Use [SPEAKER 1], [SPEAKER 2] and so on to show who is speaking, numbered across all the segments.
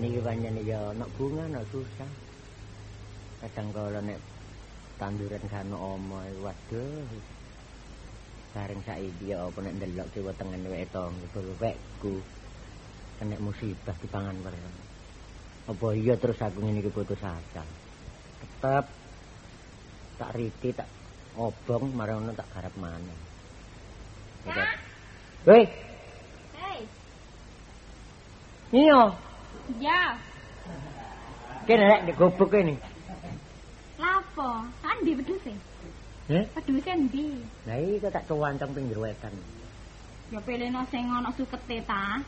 [SPEAKER 1] Wong tani ki pancen ya ana bunga ana susah. Kadang kala nek tanduran kan oma waduh. Bareng saiki ya apa nek ndelok kiwa tengen wek tangga wekku kena musibah dipangan bareng. Apa iya terus aku ngene iki putus asa. Tetep tak riti tak obong marang tak garap maneh. Hei,
[SPEAKER 2] Hei,
[SPEAKER 1] Nio,
[SPEAKER 2] ya,
[SPEAKER 1] kene rek di gobok ini.
[SPEAKER 2] lapo? Andi wedhuse?
[SPEAKER 1] Eh?
[SPEAKER 2] Wedhuse endi?
[SPEAKER 1] Lah iki tak kewancang pinggir wetan.
[SPEAKER 2] Ya peleno sing ana sukete ta.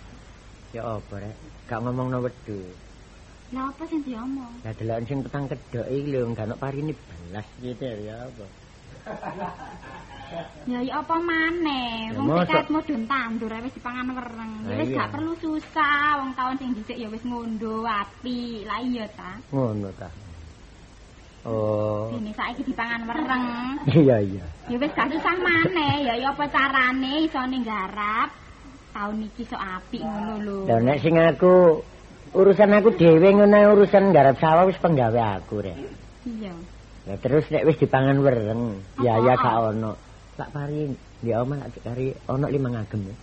[SPEAKER 1] Ya apa rek? Gak ngomongno wedhus.
[SPEAKER 2] Lah apa sing diomong?
[SPEAKER 1] Lah deloken sing petang kedhok iki lho gak ono parine belas gitu ya apa.
[SPEAKER 2] Ya ya apa maneh? Wong tiket mudhun tandur wis dipangan wereng. Wis
[SPEAKER 1] iya.
[SPEAKER 2] gak perlu susah, wong taun sing dhisik ya wis ngondo api. Lah iya ta.
[SPEAKER 1] Ngono ta. Oh.
[SPEAKER 2] Dene saiki dipangan wereng.
[SPEAKER 1] Iya iya.
[SPEAKER 2] Ya wis gak susah maneh, ya ya apa carane iso ning garap. Taun iki sok apik ngono lho.
[SPEAKER 1] Lah nek sing aku urusan aku dhewe ngono urusan garap sawah wis penggawe aku rek.
[SPEAKER 2] Iya.
[SPEAKER 1] Lah terus nek wis dipangan wereng, ya ya gak ono. Tak pari ya omah tak kari ono limang agem. ya.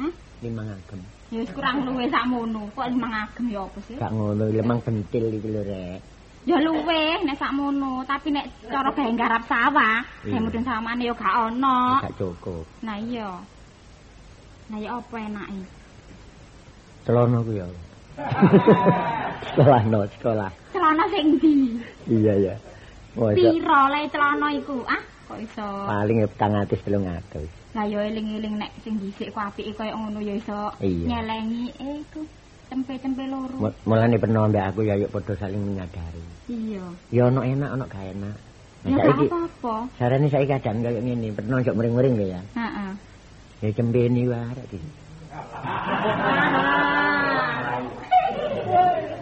[SPEAKER 2] Hah?
[SPEAKER 1] Limang agem.
[SPEAKER 2] Ya wis kurang luwe sakmono. Kok limang agem ya apa sih?
[SPEAKER 1] Gak ngono, limang bentil iki lho rek.
[SPEAKER 2] Ya luwe nek sakmono, tapi nek cara gawe garap sawah,
[SPEAKER 1] Iya.
[SPEAKER 2] gawe mudun sawah maneh ya gak ono.
[SPEAKER 1] Gak cukup.
[SPEAKER 2] Nah iya. Nah ya apa enake?
[SPEAKER 1] Celana ku ya. sekolah no, sekolah.
[SPEAKER 2] Celana sing ndi?
[SPEAKER 1] Iya ya.
[SPEAKER 2] Piro le celana iku? Ah, kok iso?
[SPEAKER 1] Paling petang atus telung atus.
[SPEAKER 2] Lah ya eling-eling nek sing dhisik ku apike koyo ngono ya iso
[SPEAKER 1] Iya.
[SPEAKER 2] nyelengi eh iku tempe-tempe loro.
[SPEAKER 1] Mu- Mulane pernah mbek aku ya yuk padha saling menyadari.
[SPEAKER 2] Iya.
[SPEAKER 1] Ya ono enak, ono gak enak.
[SPEAKER 2] Ya gak
[SPEAKER 1] saiki
[SPEAKER 2] apa-apa.
[SPEAKER 1] sarane saiki keadaan kaya ngene, pernah njok mring-mring lho ya.
[SPEAKER 2] Heeh.
[SPEAKER 1] Ya cembeni wae rek iki. Ya.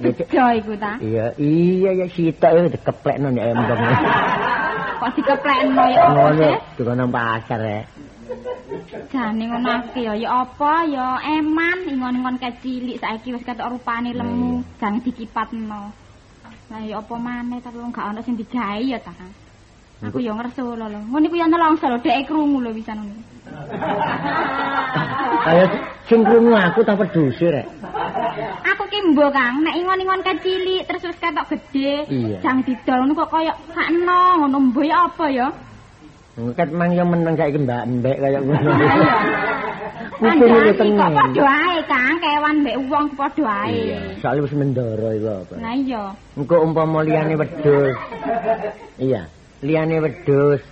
[SPEAKER 2] Bejo iku ta.
[SPEAKER 1] Iya, iya ya sitok ya dikeplekno nek embong.
[SPEAKER 2] Kok dikeplekno ya apa
[SPEAKER 1] Ngono,
[SPEAKER 2] sih?
[SPEAKER 1] dikono pasar ya.
[SPEAKER 2] Jane ngono akeh ya ya apa ya eman ingon-ingon kecilik saiki wis ketok rupane lemu jangan dikipatno. Lah ya apa maneh tapi wong gak ono sing dijahi ya ta. Aku ya ngerso lho. Ngono iku ya nelongso lho dhek krungu lho wisan ngono.
[SPEAKER 1] Kaya sing krungu aku ta peduse rek.
[SPEAKER 2] Aku ki mbo Kang, nek ingon-ingon kecilik terus wis ketok gede,
[SPEAKER 1] Iya.
[SPEAKER 2] jangan didol kok kaya sakno ngono mbo ya apa ya?
[SPEAKER 1] Ket mang yo meneng saiki mbak mbek kaya ngono. Kuping iki
[SPEAKER 2] Kok
[SPEAKER 1] tenang.
[SPEAKER 2] padha ae Kang, kewan mbek wong padha ae.
[SPEAKER 1] Iya, soalnya wis mendoro iku apa.
[SPEAKER 2] Lah iya.
[SPEAKER 1] Engko umpama liyane wedhus. Iya, liyane wedhus.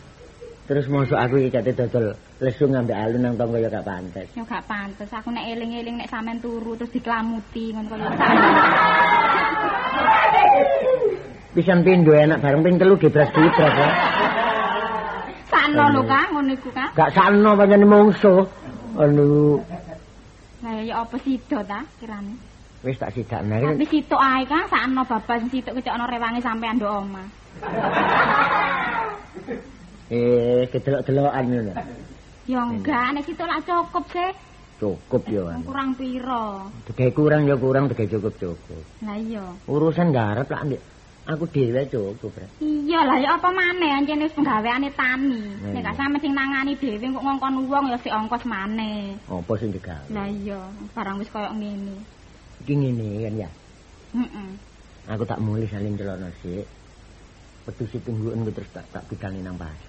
[SPEAKER 1] Terus mosok aku iki kate dodol lesu ngambek alun nang tangga ya gak pantes.
[SPEAKER 2] Ya gak pantes aku nek eling-eling nek sampean turu terus diklamuti ngono kaya
[SPEAKER 1] Pisan pindho enak bareng ping telu dibras-dibras ya.
[SPEAKER 2] sakno lho Kang ngono iku Kang.
[SPEAKER 1] Gak sakno pancen mungsuh. Anu
[SPEAKER 2] Lah ya apa sida ta kirane?
[SPEAKER 1] wis tak sidakne iki.
[SPEAKER 2] Tapi sitok ae Kang sakno babas sitok kecok ana rewangi sampean ndok omah.
[SPEAKER 1] Eh, kedelok-delokan ngono.
[SPEAKER 2] Ya enggak, nek situ lak cukup sih.
[SPEAKER 1] Cukup ya.
[SPEAKER 2] Kurang piro?
[SPEAKER 1] Dege kurang ya kurang, dege cukup-cukup.
[SPEAKER 2] Lah iya.
[SPEAKER 1] Urusan garap lah Ndik. Aku dhewe cukup, Bre.
[SPEAKER 2] Iya lah ya apa maneh ancene wis penggaweane tani. Nek gak sampe sing nangani dhewe kok ngongkon wong ya sik ongkos maneh.
[SPEAKER 1] Apa sing digawe?
[SPEAKER 2] Lah iya, barang wis koyo ngene.
[SPEAKER 1] Iki ngene kan ya.
[SPEAKER 2] Heeh.
[SPEAKER 1] Aku tak mulih salin celana sik. Wedhus tungguken ku terus tak tak bidangi nang pasar.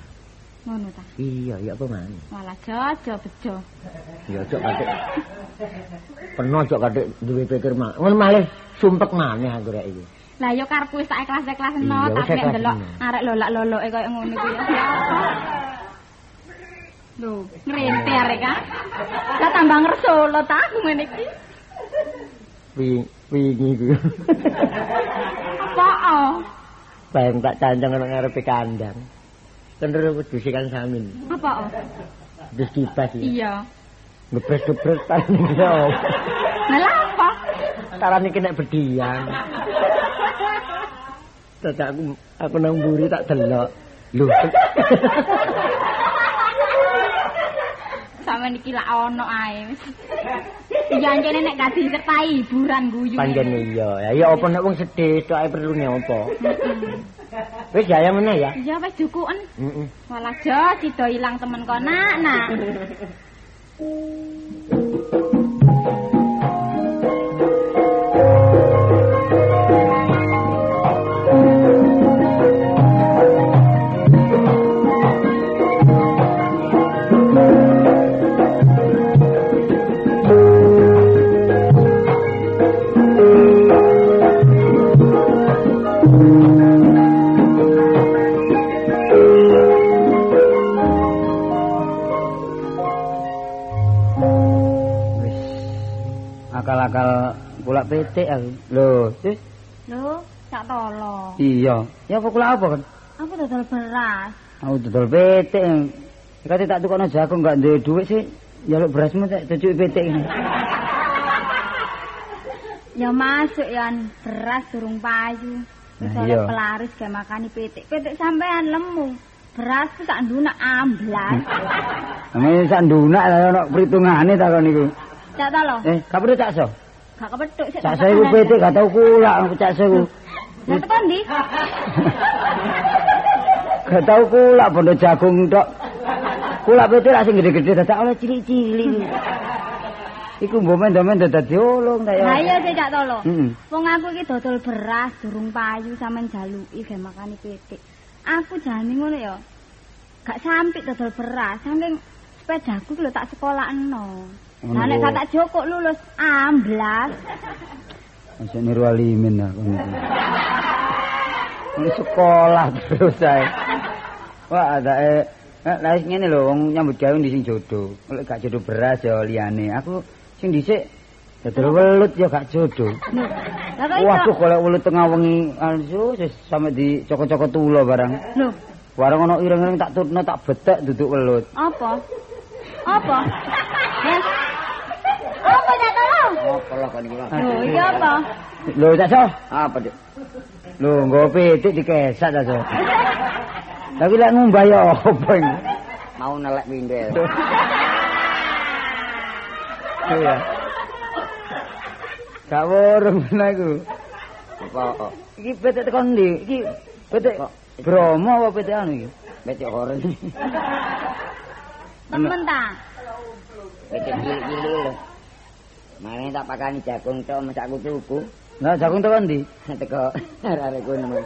[SPEAKER 2] Ngono ta.
[SPEAKER 1] Iya, ya apa maneh?
[SPEAKER 2] Malah jojo bejo.
[SPEAKER 1] Ya cok katik. Peno cok katik duwe pikir mah. Ngono malih sumpek maneh aku rek iki.
[SPEAKER 2] Lah ya karepku wis tak ikhlas-ikhlasno
[SPEAKER 1] Iya, wis
[SPEAKER 2] tapi nek
[SPEAKER 1] bener.
[SPEAKER 2] arek lolak-loloke koyo ngono kuwi ya. Lho, ngrente arek kan. Lah tambah ngersolo ta aku ngene iki.
[SPEAKER 1] Wi wingi ku.
[SPEAKER 2] Apa? oh?
[SPEAKER 1] Bayang tak cancang nang ngarepe kandang. Kendere wedhus kan samin.
[SPEAKER 2] Apa?
[SPEAKER 1] Wis kibas iki.
[SPEAKER 2] Iya.
[SPEAKER 1] Ngebres-gebres tarane ya.
[SPEAKER 2] Lah lah apa?
[SPEAKER 1] Tarane kena berdiam. Dadak aku aku nang mburi tak delok. Lho.
[SPEAKER 2] Sampe niki lak ono ae. Iya ancene nek gak disertai hiburan guyu.
[SPEAKER 1] Panjen iya. Ya ya apa nek wong sedih tok perlu apa. Wis ya ya meneh ya.
[SPEAKER 2] Iya wis dukuken.
[SPEAKER 1] Heeh.
[SPEAKER 2] Walah jo sida ilang temen kok nak.
[SPEAKER 3] Iya. Ya apa kulak apa kan?
[SPEAKER 2] Aku dodol beras.
[SPEAKER 3] Aku dodol petik. Kate tak tukokno jagung gak duwe dhuwit sih. Ya berasmu tak cucuki petik ini.
[SPEAKER 2] Ya masuk ya beras durung payu. Wis
[SPEAKER 3] Nah,
[SPEAKER 2] oleh
[SPEAKER 3] iya.
[SPEAKER 2] pelaris gak makani pitik. Pitik sampean lemu. Beras ku tak ndunak amblas.
[SPEAKER 3] Namanya sak ndunak lah ono perhitungane takon niku.
[SPEAKER 2] Cak to lho.
[SPEAKER 3] Eh, gak perlu cakso.
[SPEAKER 2] Gak kepethuk sik.
[SPEAKER 3] Cakso iku petik gak tau kulak aku cakso iku.
[SPEAKER 2] Ndi?
[SPEAKER 3] Gak tau kulak bondo jagung tok. Kulak petik lah sing gede-gede dadak oleh cilik-cilik. Iku mbok mendo-mendo dadi olong ta.
[SPEAKER 2] Lah iya sik cak to lho.
[SPEAKER 3] Heeh.
[SPEAKER 2] Wong aku iki dodol beras durung payu sampean jaluki gak makani pitik. Aku jane ngono ya. Gak sampit dodol beras saking sepedaku lho tak sekolahno.
[SPEAKER 3] Ngono
[SPEAKER 2] Lah nek
[SPEAKER 3] kok.
[SPEAKER 2] gak tak jokok lulus amblas.
[SPEAKER 3] Masuk niru alimin aku niku. Ini sekolah terus saya. Wah, ada eh eh, lah wis ngene lho wong nyambut gawe di sing jodoh. Lek gak jodoh beras ya liyane. Aku sing dhisik dodol welut ya gak jodoh. Waduh golek welut tengah wengi asu wis sampe di coko-coko tulo barang.
[SPEAKER 2] Lho,
[SPEAKER 3] Barang ono ireng-ireng tak tutno tak betek duduk welut.
[SPEAKER 2] apa? Apa? Apa
[SPEAKER 1] lah kan iki.
[SPEAKER 2] Lho, iki apa?
[SPEAKER 3] Lho, tak so? Apa, Dik? Lho, nggo pitik dikesak ta, so. Tapi lek ngumbah ya apa ini?
[SPEAKER 1] Mau nelek pindhe.
[SPEAKER 3] Iya. Gak worong ngono iku.
[SPEAKER 1] Apa
[SPEAKER 3] Iki pitik tekan ndi? Iki pitik Bromo apa pitik anu iki?
[SPEAKER 1] becok oren.
[SPEAKER 2] Temen ta?
[SPEAKER 1] Becok cilik-cilik lho. Mane tak pakani jagung tok masak tuku.
[SPEAKER 3] Lah jagung tekan ndi?
[SPEAKER 1] Teko arek kono.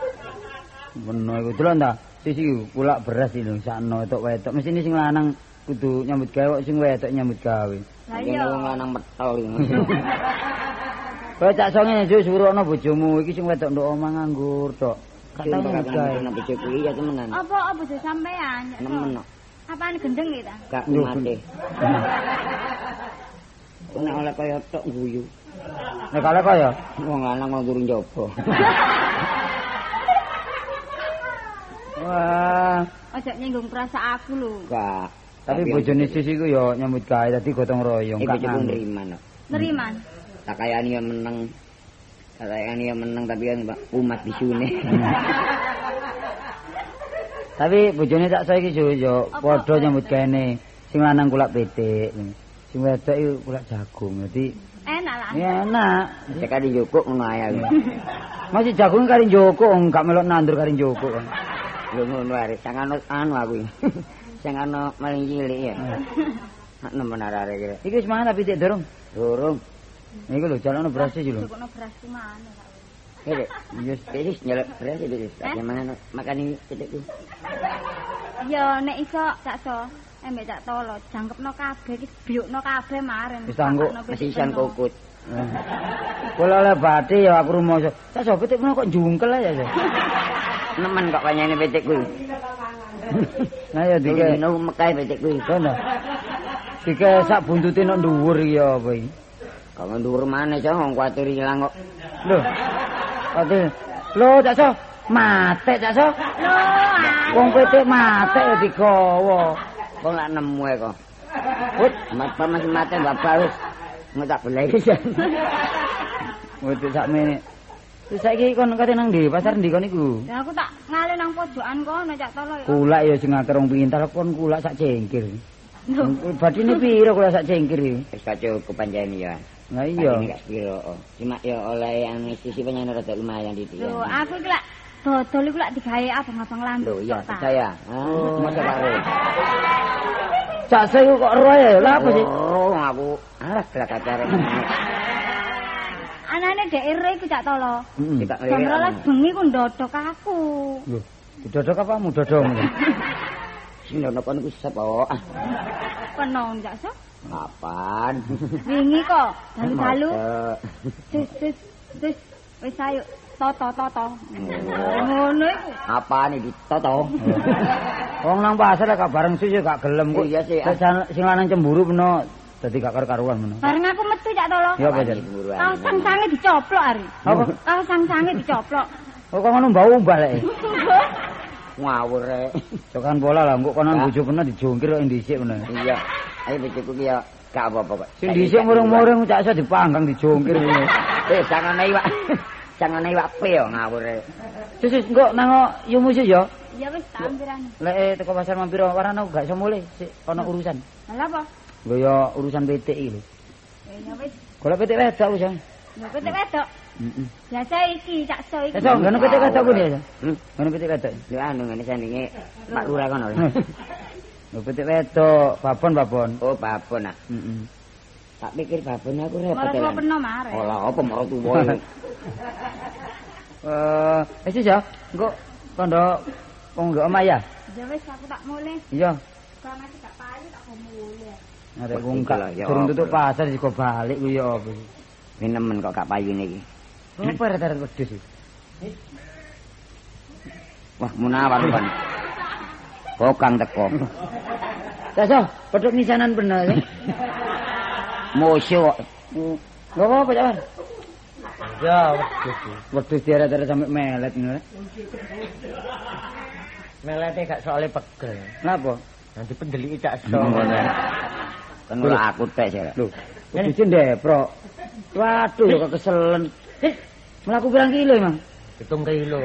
[SPEAKER 3] Beno iku delok ta. Sisi kulak beras iki sakno wetok-wetok. Mesti ini sing lanang kudu nyambut gawe kok sing wedok nyambut gawe.
[SPEAKER 2] Lah iya.
[SPEAKER 1] wong lanang metel iki.
[SPEAKER 3] Kowe cak songe juk suruhno bojomu iki sing wedok ndok omah nganggur tok. Gak tau nyambut gawe.
[SPEAKER 1] Nek becok kuwi ya temenan.
[SPEAKER 2] Apa apa bojo sampean?
[SPEAKER 1] Nemen kok.
[SPEAKER 2] Apaan gendeng iki ta?
[SPEAKER 1] Gak
[SPEAKER 3] Lho,
[SPEAKER 1] mate. Nek oleh kaya tok guyu.
[SPEAKER 3] Nek kale kaya
[SPEAKER 1] Wong lanang mau turun njaba.
[SPEAKER 3] Wah,
[SPEAKER 2] Ojo nyinggung perasaan aku lho.
[SPEAKER 1] Gak.
[SPEAKER 3] tapi bojone sis iku ya nyambut gawe dadi gotong royong gak
[SPEAKER 1] becok
[SPEAKER 3] nganggur.
[SPEAKER 1] nriman. kok.
[SPEAKER 2] Neriman.
[SPEAKER 1] Tak kayani ya meneng. Tak kayani ya meneng tapi kan Pak, umat bisune.
[SPEAKER 3] Tapi bojone tak saiki yo yo padha nyambut gawe Sing lanang kulak pitik. Sing wedok iku kulak jagung. Dadi
[SPEAKER 2] Enak lah.
[SPEAKER 3] ya enak.
[SPEAKER 4] Sekali jukuk ngono ae.
[SPEAKER 3] Masih jagung kari njoko enggak melok nandur kari njoko.
[SPEAKER 4] Lho ngono ae, sing anu anu aku. Sing anu maling cilik ya. Nek nemen arek kira.
[SPEAKER 3] Iki wis mangan tapi pitik dorong.
[SPEAKER 4] Durung.
[SPEAKER 3] Iku lho jalane beras iki lho.
[SPEAKER 2] Cukup beras ku mana.
[SPEAKER 4] Kene.
[SPEAKER 3] Yes.
[SPEAKER 4] Wis nyelek beras iki wis.
[SPEAKER 2] Eh?
[SPEAKER 4] Gimana makani titikku.
[SPEAKER 2] Ya nek iso sakso embek cak tolo jangkepno kabeh iki biukno kabeh maren.
[SPEAKER 3] Wis tangguh,
[SPEAKER 2] Pakno
[SPEAKER 4] Masih
[SPEAKER 2] pitik
[SPEAKER 4] isan
[SPEAKER 2] penuh.
[SPEAKER 4] kokut.
[SPEAKER 3] Kula oleh bathi ya aku rumoso. Tak sopo pitik kok jungkel aja. ya.
[SPEAKER 4] Nemen kok kanyane pitikku.
[SPEAKER 3] Nah ya dike.
[SPEAKER 4] Dike no mekai pitikku.
[SPEAKER 3] Kono. Dike sak buntute nang dhuwur iki ya apa iki?
[SPEAKER 4] Kok ndur maneh cong wong kuatir ilang kok.
[SPEAKER 3] Lho. Ate. Lho, Cakso. Mate, Cakso.
[SPEAKER 2] Lho,
[SPEAKER 3] Wong pitik mate ya digawa.
[SPEAKER 4] Kok lak nemu e kok. Wut, mata masih mate bapak wis. Mau tak belai iki.
[SPEAKER 3] Pitik sakmene. Terus saiki kon kate nang ndi? Pasar ndi kon iku?
[SPEAKER 2] Ya aku tak ngalih nang pojokan kono cak tolo ya.
[SPEAKER 3] Kulak ya sing akeh rong pintal kon kulak sak cengkir.
[SPEAKER 2] Lho,
[SPEAKER 3] Badine piro kulak sak cengkir iki?
[SPEAKER 4] Wis kacau kepanjani ya.
[SPEAKER 3] Lah iya.
[SPEAKER 4] Ini gak. Cuma ya oleh yang sisi penyanyi rada lumayan di
[SPEAKER 2] lho aku iki lak dodol iku lak digawe abang-abang
[SPEAKER 4] Lho
[SPEAKER 2] landuk.
[SPEAKER 4] iya
[SPEAKER 2] Cok, tak.
[SPEAKER 4] percaya. Ah, masa karo.
[SPEAKER 3] Cakso iku kok roe. Lah apa sih?
[SPEAKER 4] Oh, aku alah gelak kacare.
[SPEAKER 2] Anane dek ire iku cak tolo.
[SPEAKER 3] Heeh.
[SPEAKER 2] Jam rolas bengi ku ndodok aku.
[SPEAKER 3] Lho, dodok apamu dodong?
[SPEAKER 4] Sing ndono kon iku sapa? Ah,
[SPEAKER 2] Penon cak so.
[SPEAKER 4] kapan?
[SPEAKER 2] Wingi kok dalu-dalu. Sis sis sis wis ayo toto toto. Ngono iku.
[SPEAKER 4] Apaan iki ditoto?
[SPEAKER 3] Wong nang pasar gak bareng sih gak gelem kok.
[SPEAKER 4] Iya sih,
[SPEAKER 3] Sing lanang cemburu meno dadi gak karo-karuan meno.
[SPEAKER 2] Bareng aku metu cak tolo.
[SPEAKER 3] Ya apa jan?
[SPEAKER 4] Cemburuan.
[SPEAKER 2] Kau sang-sange dicoplok ari.
[SPEAKER 3] Apa?
[SPEAKER 2] Kau sang-sange dicoplok.
[SPEAKER 3] Oh kok ngono mbau balik.
[SPEAKER 4] Ngawur rek.
[SPEAKER 3] Cokan bola lah, kok konon
[SPEAKER 4] Lah.
[SPEAKER 3] bojo kena dijungkir kok dhisik ngono.
[SPEAKER 4] Iya. Ayo bojoku ki ya gak apa-apa kok.
[SPEAKER 3] Sing dhisik murung-murung cak iso dipanggang dijungkir ngono.
[SPEAKER 4] Eh, jangan iwak. Jangan iwak pe yo ngawur rek.
[SPEAKER 3] Terus wis engko nang yumu sih ya.
[SPEAKER 2] Ya wis tak ampiran.
[SPEAKER 3] Lek eh, teko pasar mampir warana gak iso mulih, sik ana urusan.
[SPEAKER 2] Lah apa?
[SPEAKER 3] Lho ya urusan pitik iki lho.
[SPEAKER 2] Ya wis.
[SPEAKER 3] Golek pitik wedok wis ya.
[SPEAKER 2] Lho pitik wedok.
[SPEAKER 3] Heeh.
[SPEAKER 2] Biasa iki cak so iki.
[SPEAKER 3] Esok ngono pitik wedok kuwi ya.
[SPEAKER 4] Hmm.
[SPEAKER 3] Ngono pitik wedok.
[SPEAKER 4] Lho anu ngene sandinge Pak Lurah kono.
[SPEAKER 3] Lho pitik wedok, babon babon.
[SPEAKER 4] Oh, babon ah.
[SPEAKER 3] Heeh.
[SPEAKER 4] Tak pikir babon aku repot.
[SPEAKER 2] Malah
[SPEAKER 4] ya,
[SPEAKER 2] peno mare.
[SPEAKER 4] Olah apa maro tuwa.
[SPEAKER 3] Eh, wis ya. Engko kondo wong ndok omah ya.
[SPEAKER 2] Ya wis aku tak mulih.
[SPEAKER 3] Iya.
[SPEAKER 2] Kalau nanti gak payu tak mulih.
[SPEAKER 3] Arek wong
[SPEAKER 4] iki
[SPEAKER 3] gak
[SPEAKER 4] ya
[SPEAKER 3] durung tutup pasar sik kok balik kuwi ya apa sih.
[SPEAKER 4] Ini nemen kok gak payu iki.
[SPEAKER 3] Apa rata-rata wedhus iki?
[SPEAKER 4] Wah, munawar kon. Kokang teko.
[SPEAKER 3] Daso, pedhok nisanan bener ya.
[SPEAKER 4] Musuh kok.
[SPEAKER 3] Cak. Ya, wedhus. Wedhus diaret-aret sampe melet ngono.
[SPEAKER 4] Melete gak soalnya pegel.
[SPEAKER 3] Napa?
[SPEAKER 4] Nanti pendeliki cak Kan
[SPEAKER 3] Lho.
[SPEAKER 4] ora aku tek sih.
[SPEAKER 3] Lho, wedhus ndeprok. Waduh, ya kok keselen. Eh, mlaku pirang kilo, Mang?
[SPEAKER 4] Hitung kilo.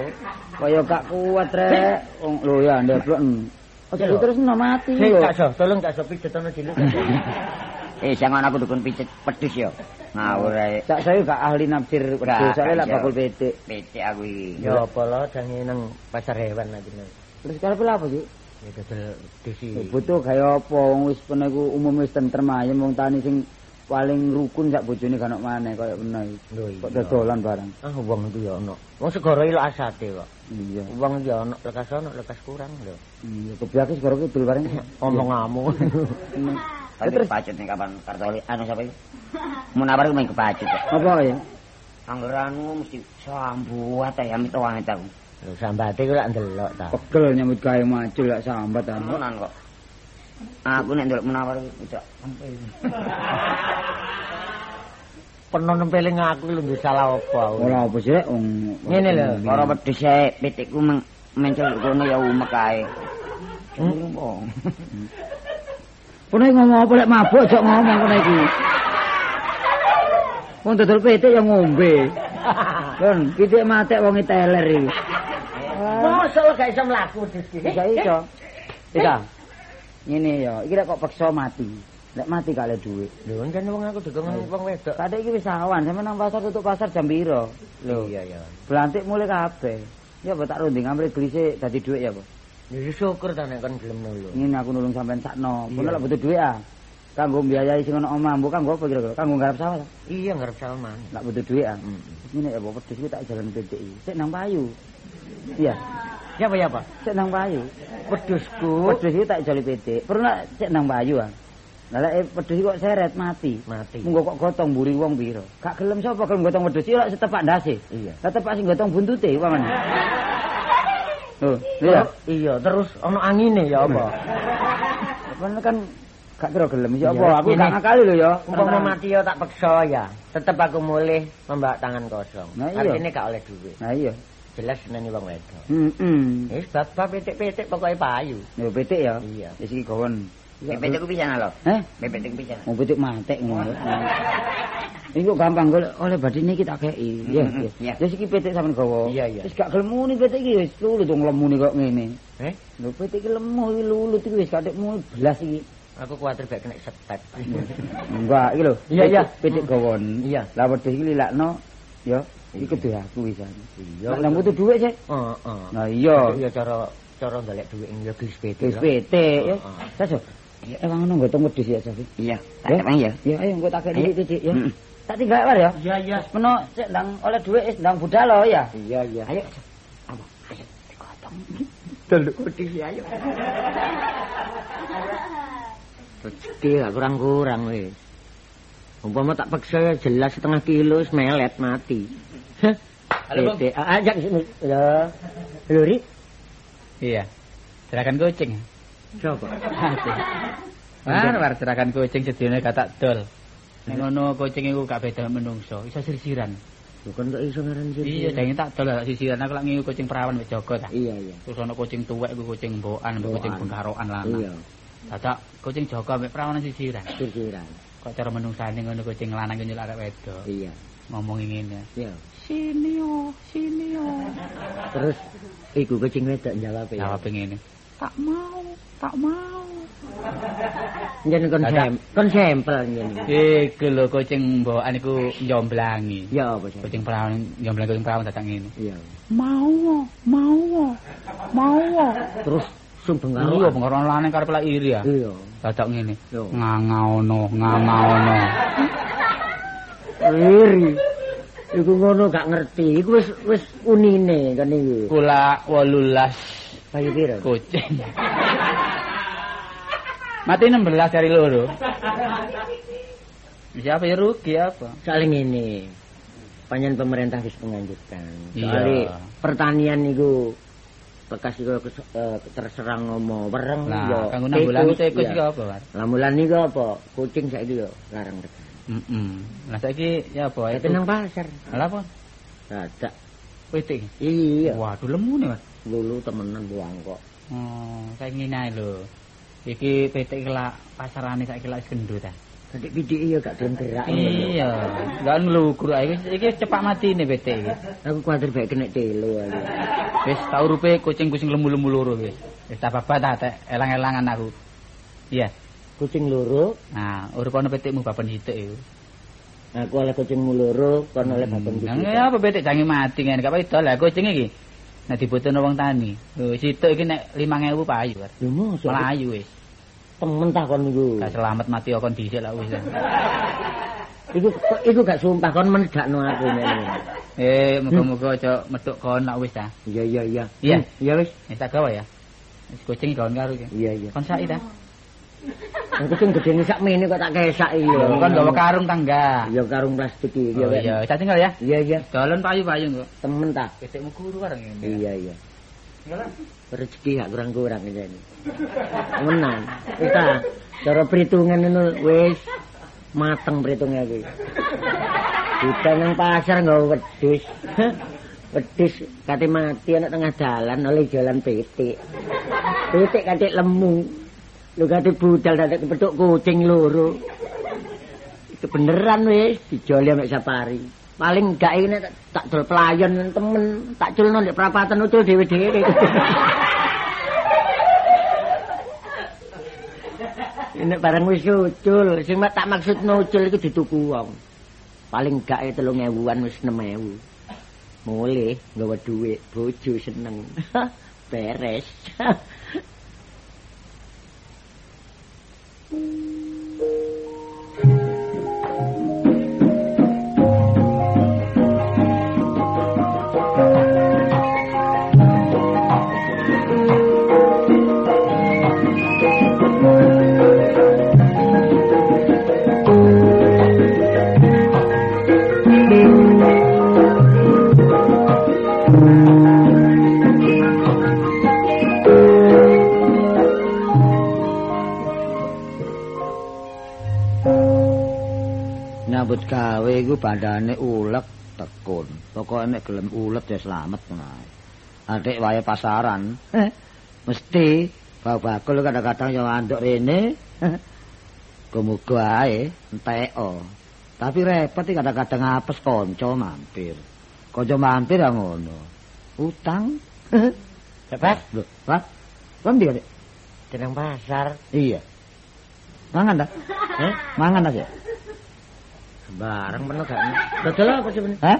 [SPEAKER 3] Kaya gak kuat rek. Wong lho ya ndeprok. Ojo
[SPEAKER 4] Iya.
[SPEAKER 3] terus no mati
[SPEAKER 4] Hei,
[SPEAKER 3] kok.
[SPEAKER 4] Kak So, tolong Kak So pijet ana Eh, jangan aku dukun pijet pedus yo. Ngawur ae.
[SPEAKER 3] Cak saya gak ahli nafsir wedhus,
[SPEAKER 4] Gak,
[SPEAKER 3] soalnya lak
[SPEAKER 4] gak
[SPEAKER 3] bakul pitik.
[SPEAKER 4] Pitik aku iki.
[SPEAKER 1] Ya apa lo jange nang pasar hewan aja nang.
[SPEAKER 3] Terus karep lha apa sih?
[SPEAKER 1] Ya dodol desi.
[SPEAKER 3] Butuh kaya apa wong wis pene iku umum wis tentrem ayem wong tani sing paling rukun sak bojone kan maneh kaya pene iki. Kok dodolan barang.
[SPEAKER 1] Ah wong iku ya ono. Wong segara iki lho asate kok.
[SPEAKER 3] Iya.
[SPEAKER 1] Wong ya ono lekas ono lekas kurang lho.
[SPEAKER 3] Iya, kebiake segoro kidul bareng.
[SPEAKER 1] Omongamu.
[SPEAKER 4] Tapi
[SPEAKER 3] Terus
[SPEAKER 4] kepacut nih kapan kartoli anu siapa iki? Munawar main kepacut. ya.
[SPEAKER 3] apa ya?
[SPEAKER 4] Anggeranmu mesti sambuat ya amit wae ta.
[SPEAKER 1] Lho sambate ku lak ndelok ta.
[SPEAKER 3] Pegel nyambut gawe maju lak sambat ah.
[SPEAKER 4] Tenan kok. Aku nek ndelok munawar iki
[SPEAKER 1] Penon nempeling aku lho ndek salah apa. aku.
[SPEAKER 3] Ora apa sih wong
[SPEAKER 1] Ngene lho,
[SPEAKER 4] Ora wedhus ae pitikku meng mencul kono ya umek ae.
[SPEAKER 1] Hmm?
[SPEAKER 3] Iki ngomong apa lek mabuk aja ngomong kono iki. Wong dodol pitik ya ngombe. Lon, pitik matek wong teler iki.
[SPEAKER 1] Mosok gak iso mlaku desi.
[SPEAKER 3] Gak iso. Bisa. ngene ya, iki lek kok peksa mati. Lek mati gak oleh dhuwit.
[SPEAKER 1] Lho kan wong aku dikon wong wedok.
[SPEAKER 3] Kadek iki wis awan, sampe nang pasar tutup pasar jam piro? Lho,
[SPEAKER 1] Iya ya.
[SPEAKER 3] Belantik mulai kabeh. Ya apa tak runding ambil gelise dadi dhuwit ya apa?
[SPEAKER 1] Ya syukur ta nek kon gelem nulung.
[SPEAKER 3] Ngene aku nulung sampean sakno. Mun lek butuh dhuwit ah. Kanggo mbiayai sing ono omah, mbok kanggo apa kira-kira? Kanggo garap sawah.
[SPEAKER 1] Iya ngarep salman.
[SPEAKER 3] Lek butuh dhuwit ah.
[SPEAKER 1] Hmm.
[SPEAKER 3] Ngene ya apa wedhus iki tak jalan titik iki. Sik nang payu. Iya,
[SPEAKER 1] Ya apa ya apa?
[SPEAKER 3] sik nang payu.
[SPEAKER 1] Wedhusku
[SPEAKER 3] Wedhus iki tak jali pitik. Pernah sik nang payu ah. Lah lek iki kok seret mati.
[SPEAKER 1] mati.
[SPEAKER 3] Munggo kok gotong mburi wong piro? Gak gelem sapa gelem gotong wedhus iki lek setepak ndase.
[SPEAKER 1] Iya.
[SPEAKER 3] Lah tepak sing gotong buntute paman. Oh, iya.
[SPEAKER 1] Iya, terus ono angine ya apa?
[SPEAKER 3] Kan kan gak kira gelem ya apa? Aku gak ngakali lho ya.
[SPEAKER 1] Umpama mati ya tak peksa ya. Tetep aku mulih membawa tangan kosong.
[SPEAKER 3] Nah.
[SPEAKER 1] Artine gak oleh duit.
[SPEAKER 3] Nah iya.
[SPEAKER 1] Jelas nani wong wedok.
[SPEAKER 3] Heeh.
[SPEAKER 1] Wis bab-bab pitik-pitik pokoke payu.
[SPEAKER 3] Yo petik ya.
[SPEAKER 1] Iya.
[SPEAKER 3] Wis iki gawon.
[SPEAKER 1] Pitik ku pisan lho.
[SPEAKER 3] Heh?
[SPEAKER 1] Pitik pisan.
[SPEAKER 3] Mau petik matek ngono. Iki kok gampang golek oleh badhe niki tak kei. Iya,
[SPEAKER 1] Mhm,
[SPEAKER 3] iya.
[SPEAKER 1] iya.
[SPEAKER 3] Wis iki petik sampean gawa.
[SPEAKER 1] Iya.
[SPEAKER 3] Wis gak gelem muni petik iki wis lulu dong lemune kok ngene.
[SPEAKER 1] Eh,
[SPEAKER 3] Lho petik iki lemu iki lulut iki wis kadek muni belas iki.
[SPEAKER 1] aku kuwatir gak kena setet.
[SPEAKER 3] Enggak, iki lho.
[SPEAKER 1] Iya, iya.
[SPEAKER 3] Petik gawon.
[SPEAKER 1] Iya.
[SPEAKER 3] Lah wedhus iki lilakno ya
[SPEAKER 1] Iya.
[SPEAKER 3] iku duwe aku wisan.
[SPEAKER 1] Iya.
[SPEAKER 3] Lah butuh dhuwit sih.
[SPEAKER 1] Heeh.
[SPEAKER 3] Nah iya.
[SPEAKER 1] Iya cara cara ndalek dhuwit ya gelis pitik.
[SPEAKER 3] Wis petik ya.
[SPEAKER 1] Heeh.
[SPEAKER 3] Ya emang ngono gotong wedhus ya, Sofi.
[SPEAKER 5] Iya,
[SPEAKER 3] Ya?
[SPEAKER 5] tak ya.
[SPEAKER 3] Ya ayo engko tak kei
[SPEAKER 5] Ayo.
[SPEAKER 3] titik ya. Tak tinggal war ya.
[SPEAKER 1] Iya, iya.
[SPEAKER 3] Meno sik ndang oleh dhuwit wis ndang budal lo ya.
[SPEAKER 1] Iya, iya.
[SPEAKER 3] Ayo.
[SPEAKER 1] Delok kutis ayo. Rezeki gak kurang-kurang wis. Umpama tak paksa ya jelas setengah kilo wis melet mati. Hah?
[SPEAKER 6] Halo, Bang.
[SPEAKER 1] Ah, Ajak sini. Ya. Lho, Ri.
[SPEAKER 6] Iya. Serakan kucing.
[SPEAKER 1] Coba.
[SPEAKER 6] War serakan kucing sedene kata dol. Nek ngono kucing iku gak beda menungso, iso sirsiran.
[SPEAKER 1] Bukan kok iso ngaran sih.
[SPEAKER 6] Iya, dene tak dol tak sirsiran aku lak ngingu kucing perawan wis jaga ta.
[SPEAKER 1] Iya, iya.
[SPEAKER 6] Terus ana kucing tuwek iku kucing mbokan, kucing
[SPEAKER 1] Mbokan.
[SPEAKER 6] bengkarokan lanang.
[SPEAKER 1] Iya.
[SPEAKER 6] Dadak kucing jaga ambek perawan sirsiran.
[SPEAKER 1] Sirsiran.
[SPEAKER 6] Kok cara menungsane ngono kucing lanang iki nyelak arek wedok.
[SPEAKER 1] Iya.
[SPEAKER 6] Ngomong ngene.
[SPEAKER 1] Iya.
[SPEAKER 6] Sini yo, sini yo.
[SPEAKER 1] Terus iku kucing wedok jawab ya.
[SPEAKER 6] Jawab ngene. Tak mau, tak mau.
[SPEAKER 1] Yen kon sem, kon sampel yen.
[SPEAKER 6] Iku lho kucing mbokan iku njomblangi.
[SPEAKER 1] Ya apa sih?
[SPEAKER 6] Kucing perawan njomblangi kucing perawan dadak ngene.
[SPEAKER 1] Iya.
[SPEAKER 6] Mau, mau, mau.
[SPEAKER 1] Terus sumbeng karo.
[SPEAKER 6] Iya, pengaruh lanang karep lak iri ya.
[SPEAKER 1] Iya.
[SPEAKER 6] Dadak ngene. Ngangaono, ngangaono.
[SPEAKER 1] Iri. Iku ngono gak ngerti. Iku wis wis unine kan iku.
[SPEAKER 6] Kula 18
[SPEAKER 1] Kayu piro?
[SPEAKER 6] kucing. Mati 16 dari loro. Siapa ya rugi apa?
[SPEAKER 1] Saling ini. Panjen pemerintah wis menganjurkan.
[SPEAKER 6] Iya.
[SPEAKER 1] Soale pertanian niku bekas iku eh, terserang ngomo wereng
[SPEAKER 6] Nah,
[SPEAKER 1] ya.
[SPEAKER 6] kanggo nanggulangi tikus iki apa, Mas?
[SPEAKER 1] Lamulan niku apa? Kucing saiki yo larang tekan.
[SPEAKER 6] Heeh. Lah saiki ya apa?
[SPEAKER 1] Itu nang pasar.
[SPEAKER 6] Lah apa?
[SPEAKER 1] Dadak.
[SPEAKER 6] Pitik.
[SPEAKER 1] Iya.
[SPEAKER 6] Waduh lemu nih, Mas.
[SPEAKER 1] Lulu temenan buang kok.
[SPEAKER 6] Oh, saya ngene ae lho. Iki pitik kelak pasarane saiki lak wis gendut ta.
[SPEAKER 1] Dadi pidik iya gak gelem gerak.
[SPEAKER 6] Iya, gak ngelugur ae iki iki cepak mati nih pitik iki.
[SPEAKER 1] Aku kuwatir bae kena telo aku.
[SPEAKER 6] Wis tau rupe kucing-kucing lemu-lemu loro wis. Wis tak apa ta elang-elangan aku. Iya.
[SPEAKER 1] Kucing loro,
[SPEAKER 6] Nah, urip ana pitikmu bapen sithik iku.
[SPEAKER 1] aku oleh kucingmu loro, kon oleh bapak
[SPEAKER 6] Nang ya apa pitik jange mati ngene gak apa lah kucing iki. Nek dibutuhno wong tani. Oh, sithik iki nek 5000 payu.
[SPEAKER 1] Lho mosok
[SPEAKER 6] Malah ayu wis.
[SPEAKER 1] temen ta kon niku.
[SPEAKER 6] Gak selamat mati kok dhisik lah wis.
[SPEAKER 1] Iku iku gak sumpah kon menegakno aku ngene.
[SPEAKER 6] Eh, muga-muga aja medhuk kon lak wis ta.
[SPEAKER 1] Iya iya iya.
[SPEAKER 6] Iya.
[SPEAKER 1] Iya wis.
[SPEAKER 6] Wis tak gawe ya. Wis kucing kawan karo iki.
[SPEAKER 1] Iya iya.
[SPEAKER 6] Kon saiki ta.
[SPEAKER 1] Yang kucing gedene sak mene kok tak kesak iki.
[SPEAKER 6] Kon gawa karung tangga.
[SPEAKER 1] Ya karung plastik iki.
[SPEAKER 6] Oh iya, tak tinggal ya.
[SPEAKER 1] Iya iya.
[SPEAKER 6] Dolen payu-payu kok.
[SPEAKER 1] Temen ta.
[SPEAKER 6] Pitikmu guru bareng ngene.
[SPEAKER 1] Iya iya. Rezeki gak kurang-kurang ini. Menang. Kita cara perhitungan itu wis mateng perhitungnya kuwi. Kita nang pasar nggak wedhus. Wedhus kate mati anak tengah dalan oleh jalan pitik. Pitik kate lemu. Lu kate budal dadak kepethuk kucing loro. Itu beneran wis dijoli ambek sapari. Paling gak ini tak, dol pelayan temen, tak culno ndek perapatan ucul dhewe-dhewe. nek barang wis ucul, sing tak maksud nucul iku dituku wong. Paling gak e 3000-an wis 6000. Mulih nggawa dhuwit, bojo seneng. Beres.
[SPEAKER 5] thank you bandane ulek tekun. Pokoke nek gelem ulet ya slamet ngono ae. Adik wae pasaran, eh, mesti bakul kadang-kadang yo anduk rene. Kumuga ae enteko. Tapi repot iki kadang-kadang apes kanca mampir. Kanca mampir ya ngono. Utang.
[SPEAKER 1] Cepat,
[SPEAKER 5] Lho, Pak. Kon ndi, Dik?
[SPEAKER 1] jeneng pasar.
[SPEAKER 5] Iya. Mangan ta?
[SPEAKER 1] Eh,
[SPEAKER 5] Mangan ta,
[SPEAKER 1] Sembarang peno gak. Dodol apa sih bener?
[SPEAKER 5] Hah?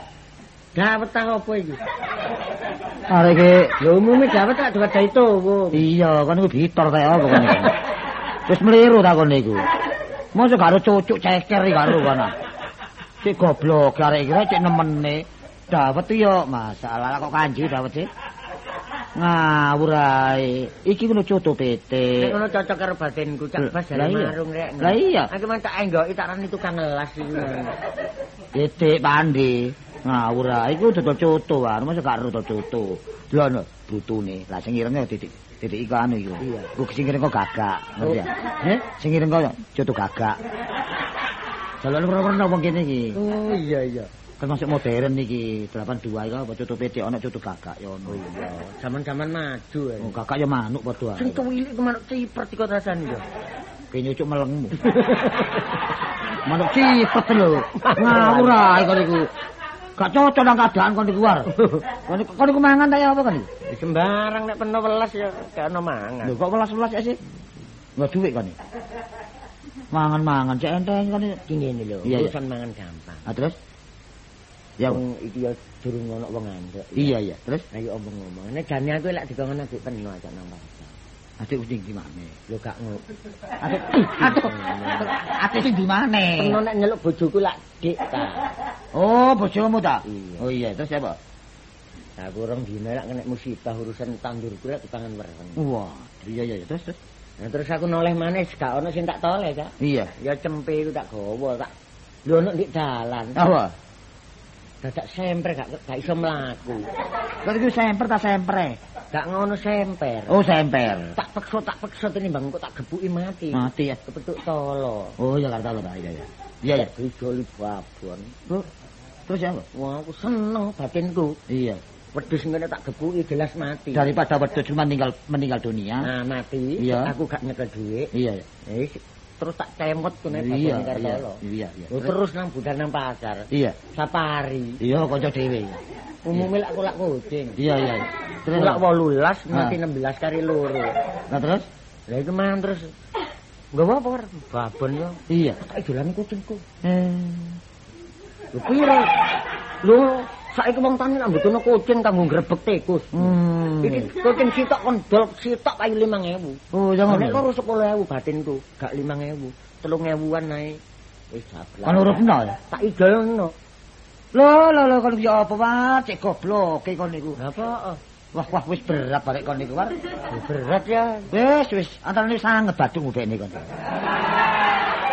[SPEAKER 1] Dawet ta apa iki?
[SPEAKER 5] Arek iki
[SPEAKER 1] Ya umume dawet tak diwadahi towo.
[SPEAKER 5] Iya, kan iku bitor kaya apa kan. Wis meliru takon niku. Mosok karo cucuk ceker iki karo kana. Sik goblok arek iki cek nemene. Dawet yo masalah kok kanji dawet sih. Ngawur ae. Iki cutu
[SPEAKER 1] Nek
[SPEAKER 5] PT.
[SPEAKER 1] ngono cocok karo batinku, cak bas jare marung rek.
[SPEAKER 5] Lah iya.
[SPEAKER 1] Aku mah tak enggoki tak rani tukang ngelas iki.
[SPEAKER 5] Titik pandi. Ngawur ae iku dodol cutu wae, mosok gak dodol cutu. Lho brutune. Lah sing irenge titik titik iku anu iku.
[SPEAKER 1] Iya.
[SPEAKER 5] Ku sing ireng kok gagak, ngerti ya?
[SPEAKER 1] Oh. Eh?
[SPEAKER 5] Sing ireng kok cutu gagak. Jalan ora-ora wong kene iki.
[SPEAKER 1] Oh iya iya.
[SPEAKER 5] Kan masuk modern iki, 82 iki apa cutu PT ana cutu gagak ya ono.
[SPEAKER 1] Oh iya. Zaman-zaman maju. ya.
[SPEAKER 5] Oh, gagak ya manuk padha
[SPEAKER 1] Sing
[SPEAKER 5] ae.
[SPEAKER 1] tuwilik ku manuk cipret iku rasane yo.
[SPEAKER 5] Ki nyucuk melengmu. manuk cipet lho. Ngawur ae kon iku. Gak cocok nang keadaan kon iku war. Kon iku kon iku mangan ta ya apa iki?
[SPEAKER 1] Ya Sembarang nek peno welas ya gak ono mangan.
[SPEAKER 5] Lho kok welas-welas ya sih? Enggak duit kon iki. Mangan-mangan cek enteng kon iki.
[SPEAKER 1] Ini lho,
[SPEAKER 5] Iya, iya.
[SPEAKER 1] urusan mangan gampang.
[SPEAKER 5] Ah terus? Ya.
[SPEAKER 1] Wong iki ya durung ono wong.
[SPEAKER 5] Iya iya. Terus
[SPEAKER 1] Ayo omong ngomong. Nek jane aku lek dikongkon adik peno aja nang
[SPEAKER 5] adik sing di mana?
[SPEAKER 1] Lho gak ngono.
[SPEAKER 5] Adik. Adik sing di mana?
[SPEAKER 1] Peno nek nyeluk bojoku lak dik ta.
[SPEAKER 5] Oh, bojomu ta?
[SPEAKER 1] Iya.
[SPEAKER 5] Oh iya, terus apa?
[SPEAKER 1] Aku orang dina lek kena musibah urusan tandurku lek dipangan wereng.
[SPEAKER 5] Wah, iya iya terus terus.
[SPEAKER 1] Nah terus aku noleh manis gak ono sing tak toleh, Kak.
[SPEAKER 5] Iya.
[SPEAKER 1] Ya cempe iku tak gawa, tak lho ndik dalan.
[SPEAKER 5] Apa?
[SPEAKER 1] Dadak semper gak gak iso mlaku.
[SPEAKER 5] Kan iku semper ta sempre?
[SPEAKER 1] Gak ngono semper.
[SPEAKER 5] Oh, semper.
[SPEAKER 1] Tak pekso tak pekso tinimbang kok tak gebuki mati.
[SPEAKER 5] Mati ya.
[SPEAKER 1] Kepetuk tolo.
[SPEAKER 5] Oh, ya kata lo ta. Iya iya. Iya ya.
[SPEAKER 1] Gejoli babon.
[SPEAKER 5] Terus terus ya?
[SPEAKER 1] Wah, aku seneng batinku.
[SPEAKER 5] Iya.
[SPEAKER 1] Wedhus ngene tak gebuki jelas mati.
[SPEAKER 5] Daripada wedhus cuma meninggal meninggal dunia.
[SPEAKER 1] Nah, mati.
[SPEAKER 5] Iya.
[SPEAKER 1] Aku gak nyekel dhuwit.
[SPEAKER 5] Iya.
[SPEAKER 1] Eh, terus tak cemot kene
[SPEAKER 5] Iya,
[SPEAKER 1] babon
[SPEAKER 5] iya.
[SPEAKER 1] Kartolo.
[SPEAKER 5] Iya, iya.
[SPEAKER 1] Lu terus nang budal nang pasar.
[SPEAKER 5] Iya.
[SPEAKER 1] Safari.
[SPEAKER 5] Iya, kanca dhewe.
[SPEAKER 1] Umume lak kulak kucing.
[SPEAKER 5] Iya, iya. Terus
[SPEAKER 1] Kulak 18
[SPEAKER 5] Ah.
[SPEAKER 1] mati 16 kali loro.
[SPEAKER 5] Nah, terus?
[SPEAKER 1] Lah iku mang terus Gak apa babon yo.
[SPEAKER 5] Iya.
[SPEAKER 1] Tak idolane kucingku.
[SPEAKER 5] Eh.
[SPEAKER 1] Lho piro? Lho, saiki wong tani nak mbutuhno kucing kanggo grebek tikus.
[SPEAKER 5] Hmm.
[SPEAKER 1] Iki kucing sitok kon dol sitok kayu 5000.
[SPEAKER 5] Oh, jangan.
[SPEAKER 1] Nek karo 10000 batinku, gak 5000. 3000-an ae. Wis jablas.
[SPEAKER 5] Kan urupno ya.
[SPEAKER 1] tak idolno.
[SPEAKER 5] Lho, lho, lho, kon iki apa wae? Cek goblok e kon niku.
[SPEAKER 1] Apa?
[SPEAKER 5] Wah, wah wis berat barek kon niku, War.
[SPEAKER 1] Berat ya.
[SPEAKER 5] Wis, wis, antarane sanget badung udekne kon.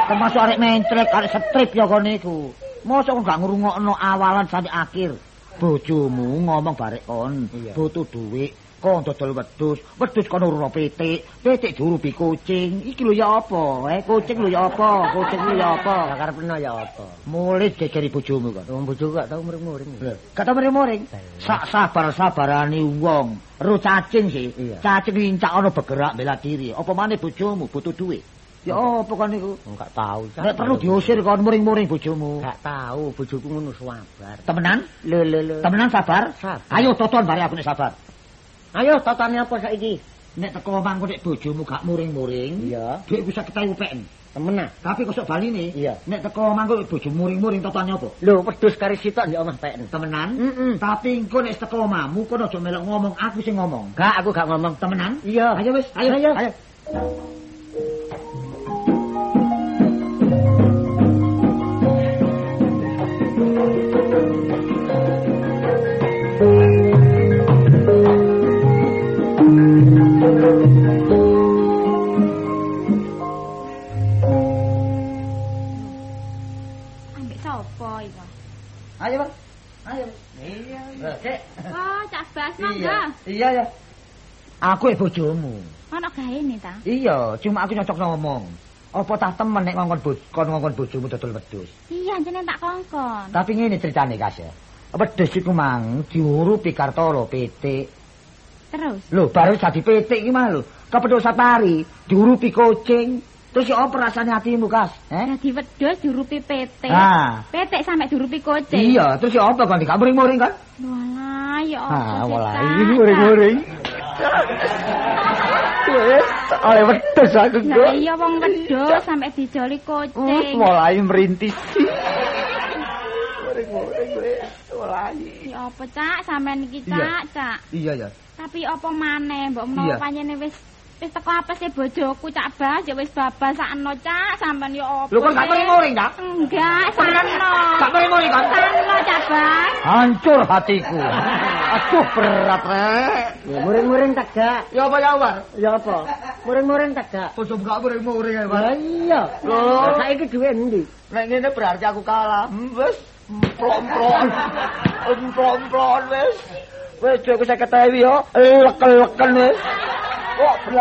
[SPEAKER 5] Termasuk arek mencrek, arek strip ya kon niku. Mosok kon gak ngrungokno awalan sampai akhir. Bojomu ngomong barek kon, butuh duit, kon dodol wedhus, wedhus kon urut pitik, pitik diurupi kucing. Iki lho ya apa? Eh, kucing lho ya apa? Kucing lho ya apa?
[SPEAKER 1] Lah karepno ya apa?
[SPEAKER 5] Mulai gegeri bojomu kon.
[SPEAKER 1] Wong bojoku gak tau muring-muring.
[SPEAKER 5] Kata muring-muring. Sak sabar-sabarane wong. Ro cacing sih. Cacing lincak ana bergerak bela diri. Apa maneh bojomu butuh duit? Ya apa kon niku?
[SPEAKER 1] Enggak tahu.
[SPEAKER 5] Nek perlu diusir kon muring-muring bojomu.
[SPEAKER 1] Gak tahu bojoku ngono sabar.
[SPEAKER 5] Temenan?
[SPEAKER 1] Lho lho lho.
[SPEAKER 5] Temenan sabar?
[SPEAKER 1] Sabar.
[SPEAKER 5] Ayo toton bare aku nek sabar.
[SPEAKER 1] Ayo tatane apa saiki?
[SPEAKER 5] nek teko omah engko nek bojomu gak muring-muring,
[SPEAKER 1] Iya.
[SPEAKER 5] dhuwit ku 50.000 peken.
[SPEAKER 1] Temen ah.
[SPEAKER 5] Tapi kok sok baline?
[SPEAKER 1] Iya.
[SPEAKER 5] Nek teko omah engko bojomu muring-muring totone apa?
[SPEAKER 1] Lho, wedhus kari sitok ndek omah peken.
[SPEAKER 5] Temenan?
[SPEAKER 1] Heeh.
[SPEAKER 5] Tapi engko nek teko omahmu kono aja melok ngomong aku sing ngomong.
[SPEAKER 1] Gak, aku gak ngomong.
[SPEAKER 5] Temenan?
[SPEAKER 1] Iya.
[SPEAKER 5] Ayo wis, ayo
[SPEAKER 1] Ayo.
[SPEAKER 5] ayo.
[SPEAKER 2] Ambek
[SPEAKER 5] Ayo, Bang. Ayo. Iya. Sik.
[SPEAKER 2] Oh, Cak Bas
[SPEAKER 5] Iya.
[SPEAKER 2] mangga.
[SPEAKER 5] Iya ya. Aku bojomu.
[SPEAKER 2] Ono gaene ta?
[SPEAKER 5] Iya, cuma aku nyocok ngomong. Apa tah temen nek ngongkon kon ngongkon bojomu dodol wedhus.
[SPEAKER 2] Iya, jeneng tak kongkon.
[SPEAKER 5] Tapi ngene ceritane, Kas. Wedhus iku mang diurupi Kartolo petik.
[SPEAKER 2] Terus,
[SPEAKER 5] Lho, baru dadi petik iki mah lho. Kepethuk safari, diurupi kucing. Terus ya apa rasane hatimu, Kas? Eh?
[SPEAKER 2] dadi wedhus diurupi petik.
[SPEAKER 5] Ah.
[SPEAKER 2] Petik sampe diurupi kucing.
[SPEAKER 5] Iya, terus ya apa kon gak muring-muring kan?
[SPEAKER 2] Walah, ya apa
[SPEAKER 5] Ah, mulai
[SPEAKER 2] Cak?
[SPEAKER 5] ini muring-muring. Wes, oleh wedhus aku
[SPEAKER 2] Lah iya wong wedhus sampe dijoli
[SPEAKER 5] Hmm,
[SPEAKER 2] kucing.
[SPEAKER 5] mulai merintis. Muring-muring wes, mulai.
[SPEAKER 2] Ya apa, Cak? Sampean iki,
[SPEAKER 5] Iya.
[SPEAKER 2] Cak, Cak.
[SPEAKER 5] Iya ya.
[SPEAKER 2] Tapi apa maneh, mbok menawa panjene wis wis teko apa sih bojoku Cak Bas, ya wis babas sakno Cak, sampean ya apa.
[SPEAKER 5] Lho kok gak
[SPEAKER 2] sih?
[SPEAKER 5] muring-muring, Cak?
[SPEAKER 2] Enggak, sakno.
[SPEAKER 5] Gak muring-muring kan?
[SPEAKER 2] Sakno Cak Bas.
[SPEAKER 5] Hancur hatiku. Aduh berat rek.
[SPEAKER 1] Ya muring-muring tak gak.
[SPEAKER 5] Ya apa ya, War?
[SPEAKER 1] Ya apa? Muring-muring tak gak.
[SPEAKER 5] Bojom gak muring-muring ya,
[SPEAKER 1] Lah
[SPEAKER 5] War.
[SPEAKER 1] iya.
[SPEAKER 5] Loh.
[SPEAKER 1] Lah saiki duwe endi?
[SPEAKER 5] Nek ngene berarti aku kalah. Hmm, plon-plon. Plon-plon wes. Wes aku saya ketahui yo, leken-leken wes. Kok aku.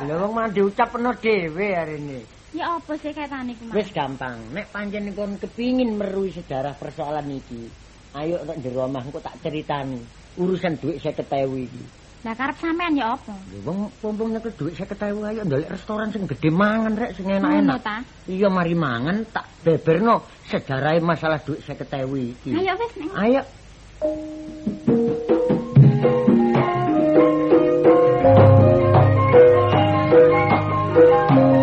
[SPEAKER 1] Lha wong mah diucapno dhewe hari ini.
[SPEAKER 2] Ya apa sih kaitane iki, Mas?
[SPEAKER 1] Wis gampang. Nek pancen kon kepingin merui sejarah persoalan iki, ayo nek jero omah engko tak ceritani. Urusan duit 50.000 iki.
[SPEAKER 2] Lah karep sampean ya apa?
[SPEAKER 1] Lho wong pompong nyekel duit 50.000 ayo ndelok restoran sing gede mangan rek sing enak-enak.
[SPEAKER 2] ta?
[SPEAKER 1] Iya mari mangan tak beberno sejarah masalah duit 50.000 iki.
[SPEAKER 2] Ayo wis ning.
[SPEAKER 1] Ayo.
[SPEAKER 7] Thank